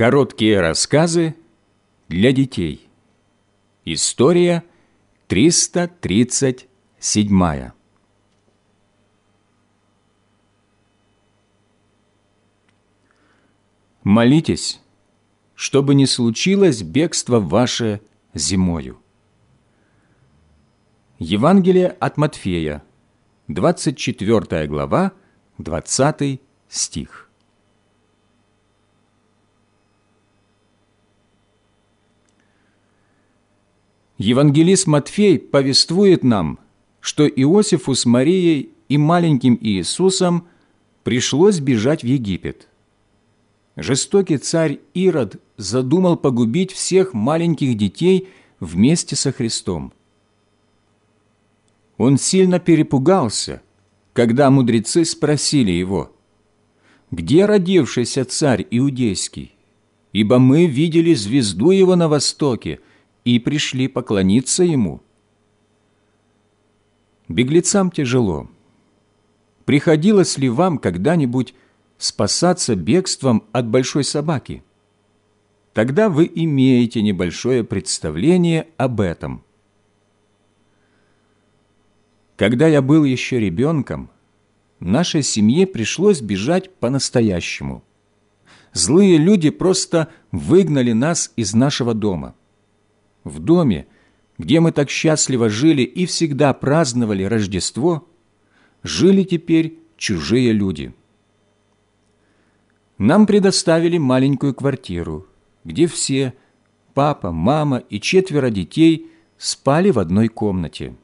Короткие рассказы для детей. История 337. Молитесь, чтобы не случилось бегство ваше зимою. Евангелие от Матфея, 24 глава, 20 стих. Евангелист Матфей повествует нам, что Иосифу с Марией и маленьким Иисусом пришлось бежать в Египет. Жестокий царь Ирод задумал погубить всех маленьких детей вместе со Христом. Он сильно перепугался, когда мудрецы спросили его, «Где родившийся царь Иудейский? Ибо мы видели звезду его на востоке и пришли поклониться ему». Беглецам тяжело. Приходилось ли вам когда-нибудь спасаться бегством от большой собаки? Тогда вы имеете небольшое представление об этом. Когда я был еще ребенком, нашей семье пришлось бежать по-настоящему. Злые люди просто выгнали нас из нашего дома. В доме, где мы так счастливо жили и всегда праздновали Рождество, жили теперь чужие люди – нам предоставили маленькую квартиру, где все, папа, мама и четверо детей, спали в одной комнате.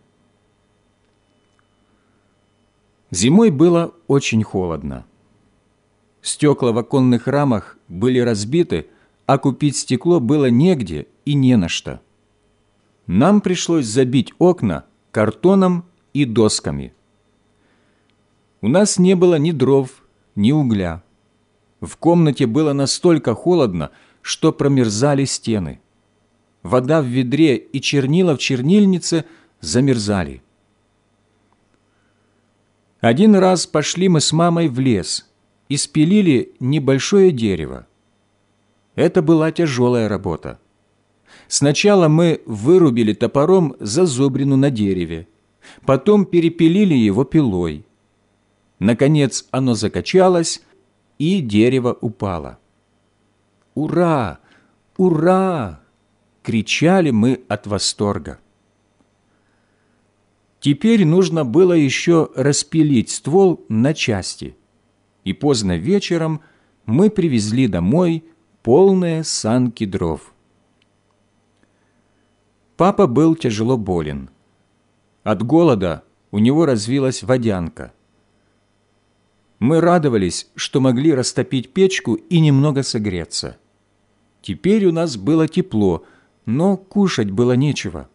Зимой было очень холодно. Стекла в оконных рамах были разбиты, а купить стекло было негде и не на что. Нам пришлось забить окна картоном и досками. У нас не было ни дров, ни угля. В комнате было настолько холодно, что промерзали стены. Вода в ведре и чернила в чернильнице замерзали. Один раз пошли мы с мамой в лес и спилили небольшое дерево. Это была тяжелая работа. Сначала мы вырубили топором зазубрину на дереве, потом перепилили его пилой. Наконец оно закачалось, и дерево упало. «Ура! Ура!» – кричали мы от восторга. Теперь нужно было еще распилить ствол на части, и поздно вечером мы привезли домой полные санки дров. Папа был тяжело болен. От голода у него развилась водянка. Мы радовались, что могли растопить печку и немного согреться. Теперь у нас было тепло, но кушать было нечего.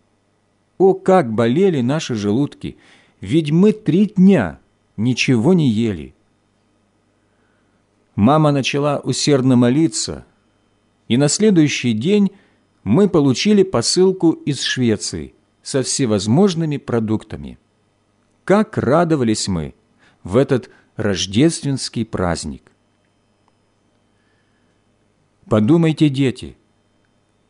О, как болели наши желудки! Ведь мы три дня ничего не ели. Мама начала усердно молиться, и на следующий день мы получили посылку из Швеции со всевозможными продуктами. Как радовались мы в этот рождественский праздник. Подумайте, дети,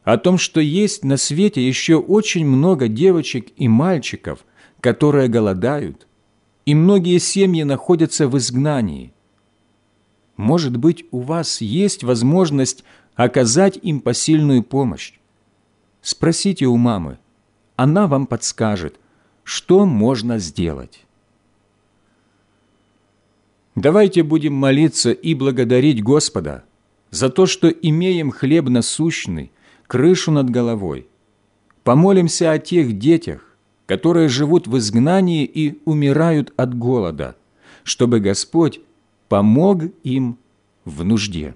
о том, что есть на свете еще очень много девочек и мальчиков, которые голодают, и многие семьи находятся в изгнании. Может быть, у вас есть возможность оказать им посильную помощь. Спросите у мамы, она вам подскажет, что можно сделать. Давайте будем молиться и благодарить Господа за то, что имеем хлеб насущный, крышу над головой. Помолимся о тех детях, которые живут в изгнании и умирают от голода, чтобы Господь помог им в нужде.